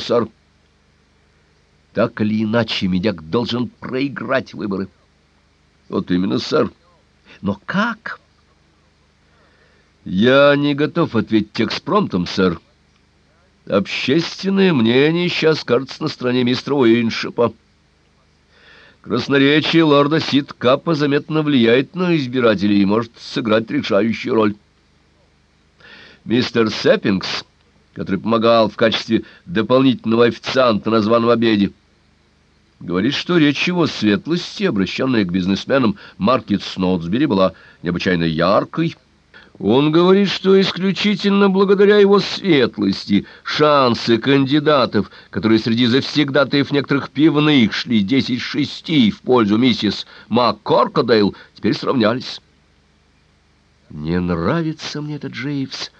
сэр. Так или иначе, медяк должен проиграть выборы. Вот именно, сэр. Но как? Я не готов ответить экспромтом, сэр. Общественное мнение сейчас кажется на стороне мистера Уиншипа. Красноречие лорда Ситкапа заметно влияет на избирателей и может сыграть решающую роль. Мистер Сеппингс который помогал в качестве дополнительного официанта на званом обеде. Говорит, что речь его светлости, обращенная к бизнесменам Маркет Сноутсбери, была необычайно яркой. Он говорит, что исключительно благодаря его светлости шансы кандидатов, которые среди завсегдатаев некоторых пивных шли 10-6 в пользу миссис МакКоркодейл, теперь сравнялись. «Не нравится мне этот Джейвс»,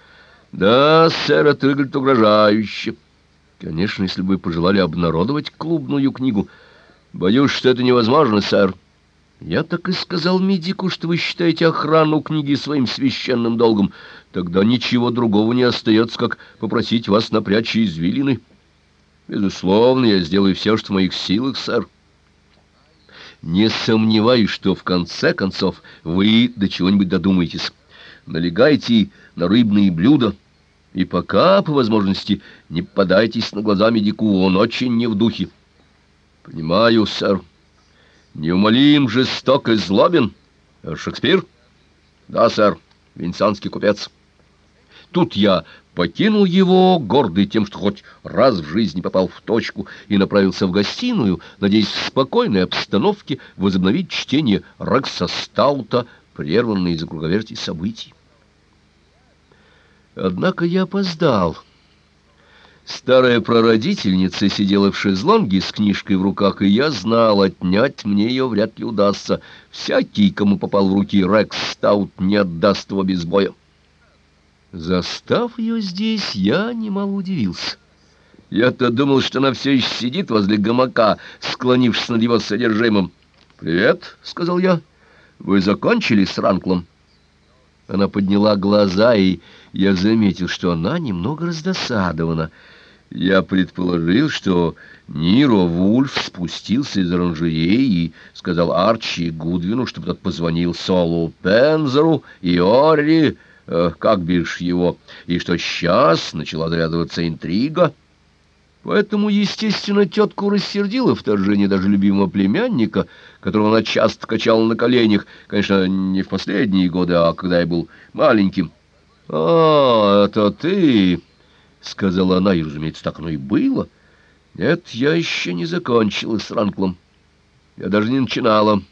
да, сэр, это выглядит угрожающе. Конечно, если бы пожелали обнародовать клубную книгу. Боюсь, что это невозможно, сэр. Я так и сказал Медику, что вы считаете охрану книги своим священным долгом. Тогда ничего другого не остается, как попросить вас напрячь извилины. Безусловно, я сделаю все, что в моих силах, сэр. Не сомневаюсь, что в конце концов вы до чего-нибудь додумаетесь. Налегайте на рыбные блюда — и пока, по возможности, не попадайтесь на глаза медику, он очень не в духе. Понимаю, сэр. Неумолим, жесток и злобен. Шекспир? Да, сэр. Венецианский купец. Тут я покинул его, гордый тем, что хоть раз в жизни попал в точку, и направился в гостиную, надеясь в спокойной обстановке возобновить чтение Рекса Стаута, прерванное из-за круговерти событий. Однако я опоздал. Старая прародительница сидела в шезлонге с книжкой в руках, и я знал, отнять мне ее вряд ли удастся. Всякий, кому попал в руки Рекс Стаут, не отдаст его без боя. Застав ее здесь, я немало удивился. Я-то думал, что она все еще сидит возле гамака, склонившись над его содержимым. «Привет», — сказал я. «Вы закончили с Ранклом?» Она подняла глаза, и я заметил, что она немного раздосадована. Я предположил, что Ниро Вульф спустился из оранжереи и сказал Арчи Гудвину, чтобы тот позвонил Солу Пензеру и Орри, э, как бишь его, и что сейчас начала зарядываться интрига. Поэтому, естественно, тетку рассердило вторжение даже любимого племянника, которого она часто качала на коленях, конечно, не в последние годы, а когда я был маленьким. «А, это ты!» — сказала она, и, разумеется, так оно и было. «Нет, я еще не закончила с Ранклом. Я даже не начинала.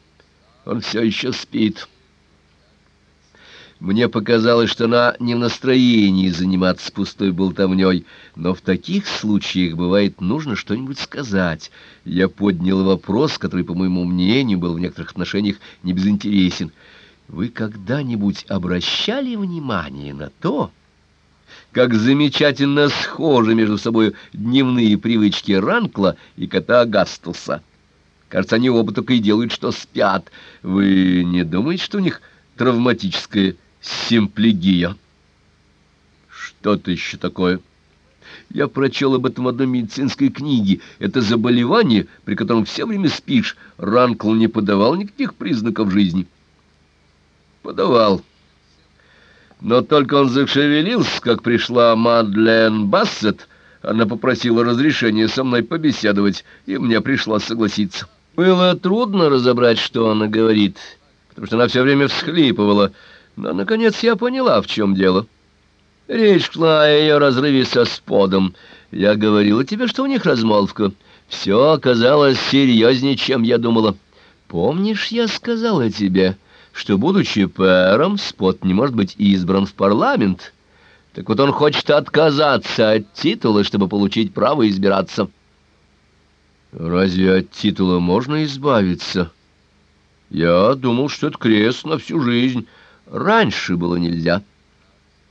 Он все еще спит». Мне показалось, что она не в настроении заниматься пустой болтовней, но в таких случаях бывает нужно что-нибудь сказать. Я поднял вопрос, который, по моему мнению, был в некоторых отношениях не безинтересен. Вы когда-нибудь обращали внимание на то, как замечательно схожи между собой дневные привычки Ранкла и кота Гастелса? Кажется, они оба только и делают, что спят. Вы не думаете, что у них травматическое симплегия. Что-то еще такое. Я прочел об этом в одной медицинской книге. Это заболевание, при котором все время спишь. Ранкл не подавал никаких признаков жизни. Подавал. Но только он зашевелился, как пришла Мадлен Бассет, она попросила разрешения со мной побеседовать, и мне пришлось согласиться. Было трудно разобрать, что она говорит, потому что она все время всхлипывала, но, наконец, я поняла, в чем дело. Речь шла о ее разрыве со сподом. Я говорила тебе, что у них размолвка. Все оказалось серьезнее, чем я думала. Помнишь, я сказала тебе, что, будучи пэром, спот не может быть избран в парламент? Так вот он хочет отказаться от титула, чтобы получить право избираться. Разве от титула можно избавиться? Я думал, что это крест на всю жизнь». Раньше было нельзя.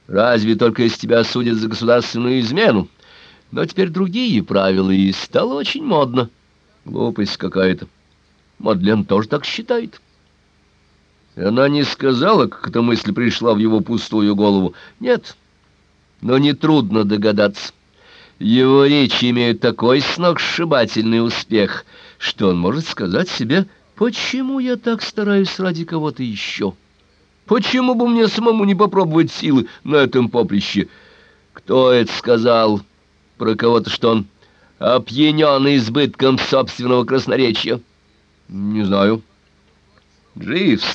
Разве только из тебя судят за государственную измену. Но теперь другие правила, и стало очень модно. Глупость какая-то. Мадлен тоже так считает. Она не сказала, как эта мысль пришла в его пустую голову. Нет, но нетрудно догадаться. Его речи имеют такой сногсшибательный успех, что он может сказать себе, почему я так стараюсь ради кого-то еще. Почему бы мне самому не попробовать силы на этом поприще? Кто это сказал про кого-то, что он опьянен избытком собственного красноречия? Не знаю. Дживс